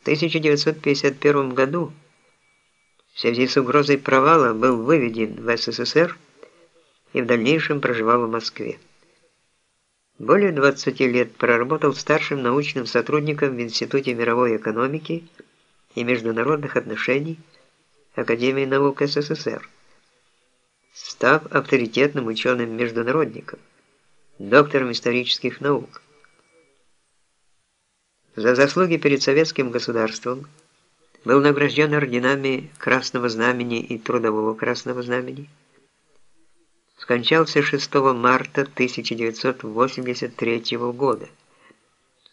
В 1951 году в связи с угрозой провала был выведен в СССР и в дальнейшем проживал в Москве. Более 20 лет проработал старшим научным сотрудником в Институте мировой экономики и международных отношений Академии наук СССР, став авторитетным ученым-международником, доктором исторических наук. За заслуги перед советским государством был награжден орденами Красного Знамени и Трудового Красного Знамени. Скончался 6 марта 1983 года.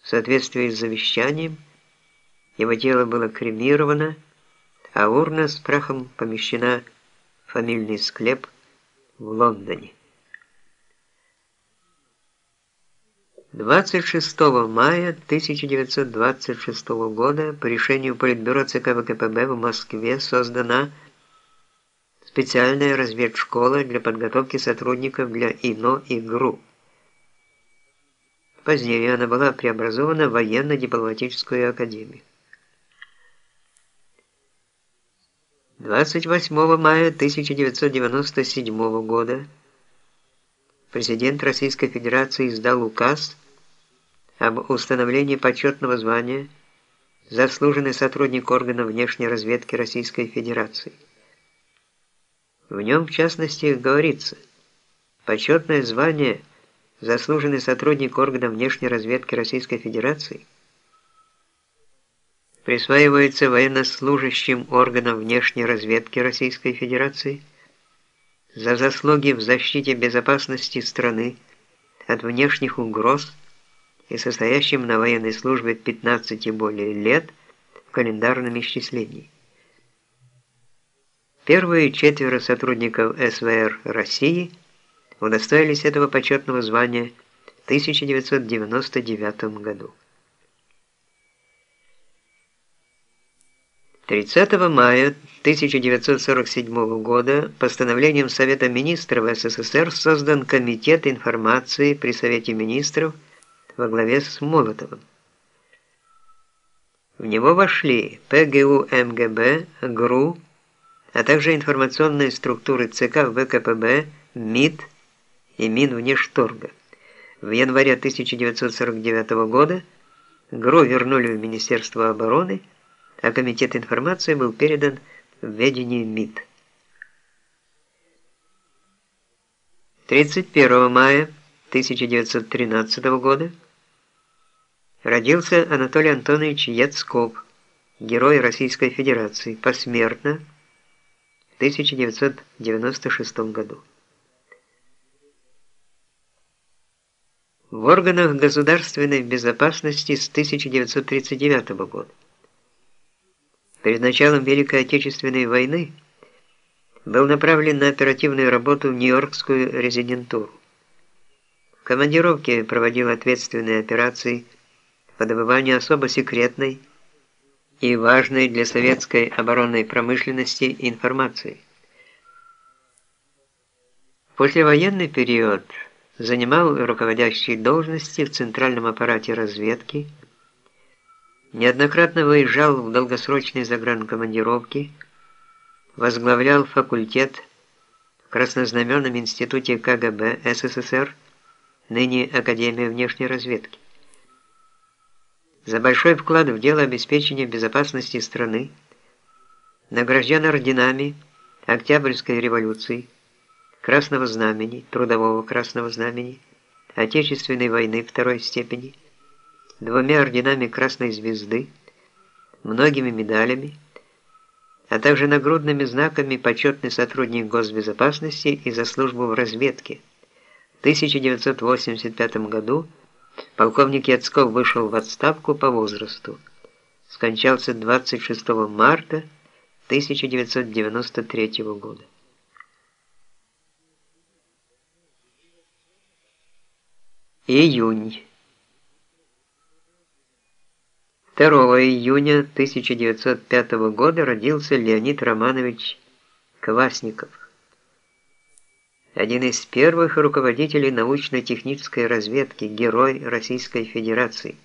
В соответствии с завещанием, его тело было кремировано, а урна с прахом помещена в фамильный склеп в Лондоне. 26 мая 1926 года по решению Политбюро ЦК ВКПБ в Москве создана специальная разведшкола для подготовки сотрудников для ИНО и ГРУ. Позднее она была преобразована в военно-дипломатическую академию. 28 мая 1997 года президент Российской Федерации издал указ об установлении почетного звания «Заслуженный сотрудник органов внешней разведки Российской Федерации». В нем, в частности, говорится, почетное звание «Заслуженный сотрудник органов внешней разведки Российской Федерации» присваивается военнослужащим органам внешней разведки Российской Федерации за заслуги в защите безопасности страны от внешних угроз и состоящим на военной службе 15 и более лет в календарном исчислении. Первые четверо сотрудников СВР России удостоились этого почетного звания в 1999 году. 30 мая 1947 года постановлением Совета министров СССР создан Комитет информации при Совете министров во главе с Молотовым. В него вошли ПГУ МГБ, ГРУ, а также информационные структуры ЦК ВКПБ, МИД и Минвнешторга. В январе 1949 года ГРУ вернули в Министерство обороны, а Комитет информации был передан в ведение МИД. 31 мая 1913 года родился Анатолий Антонович Яцков, герой Российской Федерации, посмертно в 1996 году. В органах государственной безопасности с 1939 года. Перед началом Великой Отечественной войны был направлен на оперативную работу в Нью-Йоркскую резидентуру. В командировке проводил ответственные операции по добыванию особо секретной и важной для советской оборонной промышленности информации. Послевоенный период занимал руководящие должности в центральном аппарате разведки, неоднократно выезжал в долгосрочные загранкомандировки, возглавлял факультет в Краснознаменном институте КГБ СССР, ныне Академия внешней разведки. За большой вклад в дело обеспечения безопасности страны награжден орденами Октябрьской революции, Красного Знамени, Трудового Красного Знамени, Отечественной войны второй степени, двумя орденами Красной Звезды, многими медалями, а также нагрудными знаками почетный сотрудник госбезопасности и за службу в разведке. В 1985 году полковник Яцков вышел в отставку по возрасту. Скончался 26 марта 1993 года. Июнь. 2 июня 1905 года родился Леонид Романович Квасников, один из первых руководителей научно-технической разведки, герой Российской Федерации.